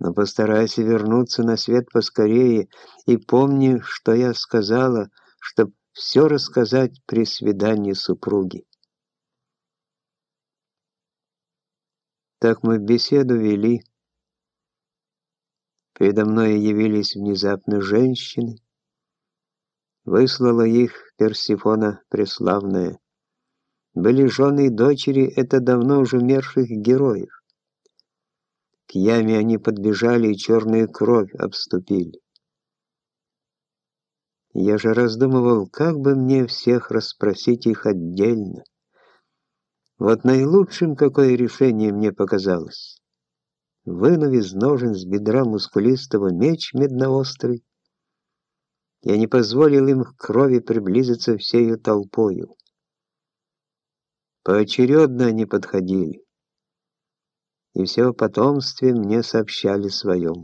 Но постарайся вернуться на свет поскорее и помни, что я сказала, чтоб все рассказать при свидании супруги. Так мы беседу вели. Передо мной явились внезапно женщины. Выслала их Персифона преславная. Были жены и дочери это давно уже умерших героев. К яме они подбежали и черную кровь обступили. Я же раздумывал, как бы мне всех расспросить их отдельно. Вот наилучшим какое решение мне показалось. Вынув из ножен с бедра мускулистого меч медноострый, я не позволил им к крови приблизиться всею толпою. Поочередно они подходили, и все потомстве мне сообщали своем.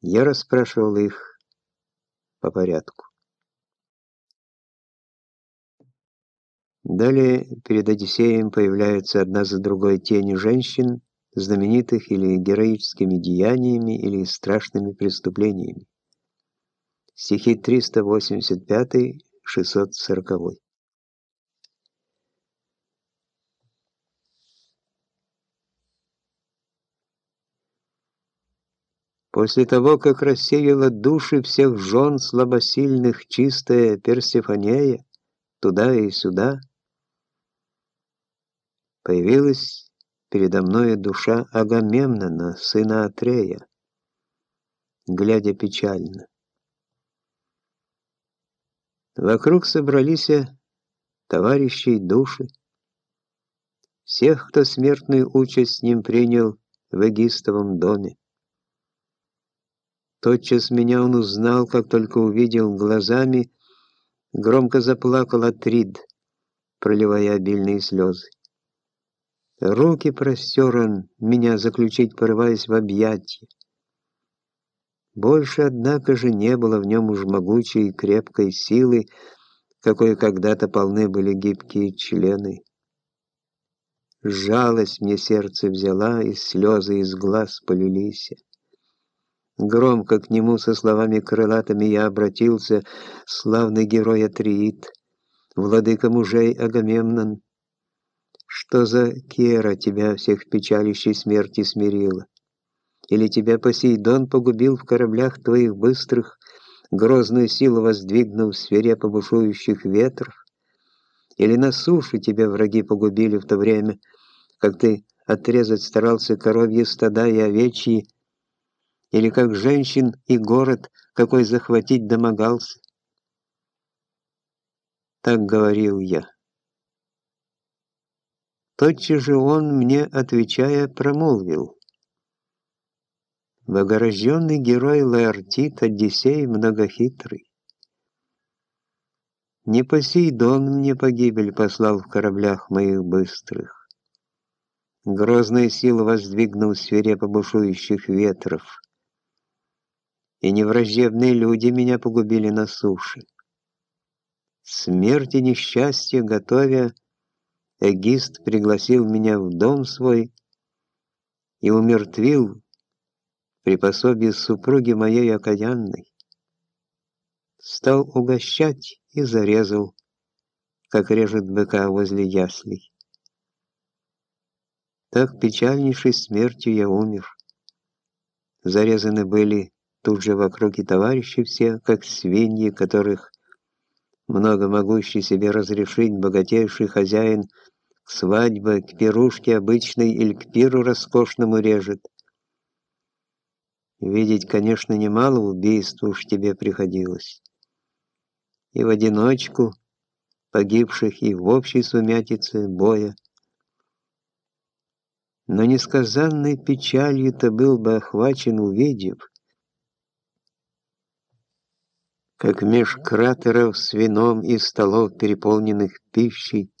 Я расспрашивал их по порядку. Далее перед Одиссеем появляются одна за другой тени женщин, знаменитых или героическими деяниями, или страшными преступлениями. Стихи 385-640. После того, как рассеяла души всех жен слабосильных чистая Персифонея, туда и сюда, появилась передо мной душа Агамемнона, сына Атрея, глядя печально. Вокруг собрались товарищи и души, всех, кто смертную участь с ним принял в Эгистовом доме. Тотчас меня он узнал, как только увидел глазами, громко заплакал Атрид, проливая обильные слезы. Руки простер он, меня заключить порываясь в объятия. Больше, однако же, не было в нем уж могучей и крепкой силы, какой когда-то полны были гибкие члены. Жалость мне сердце взяла, и слезы из глаз полились. Громко к нему со словами крылатыми я обратился, славный герой Атриит, владыка мужей Агамемнон. Что за кера тебя всех печалищей смерти смирила? Или тебя Посейдон погубил в кораблях твоих быстрых, грозную силу воздвигнув свирепо бушующих ветров? Или на суше тебя враги погубили в то время, как ты отрезать старался коровьи стада и овечьи, или как женщин и город, какой захватить домогался. Так говорил я. Тотчас же он мне, отвечая, промолвил. Богорожденный герой Лаэртит, Одиссей многохитрый. Не Посейдон мне погибель послал в кораблях моих быстрых. Грозная сила воздвигнул свирепо бушующих ветров и невраждебные люди меня погубили на суше. Смерть и несчастье готовя, Эгист пригласил меня в дом свой и умертвил при пособии супруги моей окаянной. Стал угощать и зарезал, как режет быка возле яслей. Так печальнейшей смертью я умер. Зарезаны были Тут же вокруг и товарищи все, как свиньи, которых много могущий себе разрешить богатейший хозяин к свадьбе, к пирушке обычной или к пиру роскошному режет. Видеть, конечно, немало убийств уж тебе приходилось. И в одиночку, погибших, и в общей сумятице боя. Но несказанной печалью-то был бы охвачен, увидев, как меж кратеров с вином и столов, переполненных пищей,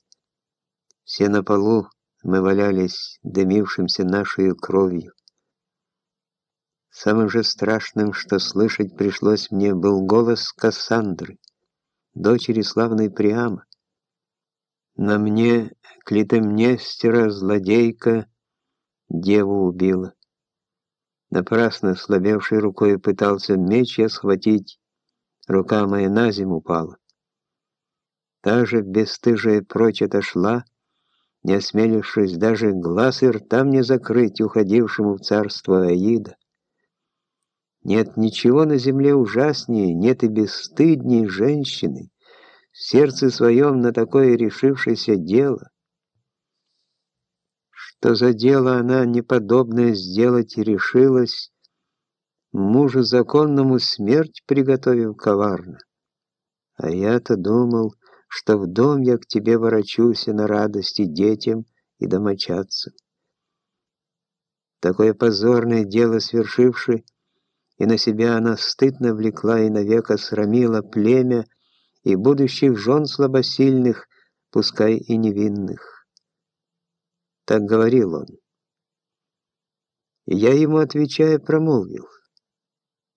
все на полу мы валялись дымившимся нашей кровью. Самым же страшным, что слышать пришлось мне, был голос Кассандры, дочери славной Приама. На мне Клитемнестера, злодейка, деву убила. Напрасно слабевшей рукой пытался меч я схватить, рука моя на землю упала. Та же бесстыжая прочь отошла, не осмелившись даже глаз и рта мне закрыть уходившему в царство Аида. Нет ничего на земле ужаснее, нет и бесстыдней женщины, в сердце своем на такое решившееся дело. Что за дело она неподобное сделать решилась, мужу законному смерть приготовив коварно. А я-то думал, что в дом я к тебе ворочусь на радости детям и домочадцам. Такое позорное дело свершивши, и на себя она стыдно влекла и навек осрамила племя и будущих жен слабосильных, пускай и невинных. Так говорил он. И я ему, отвечая, промолвил —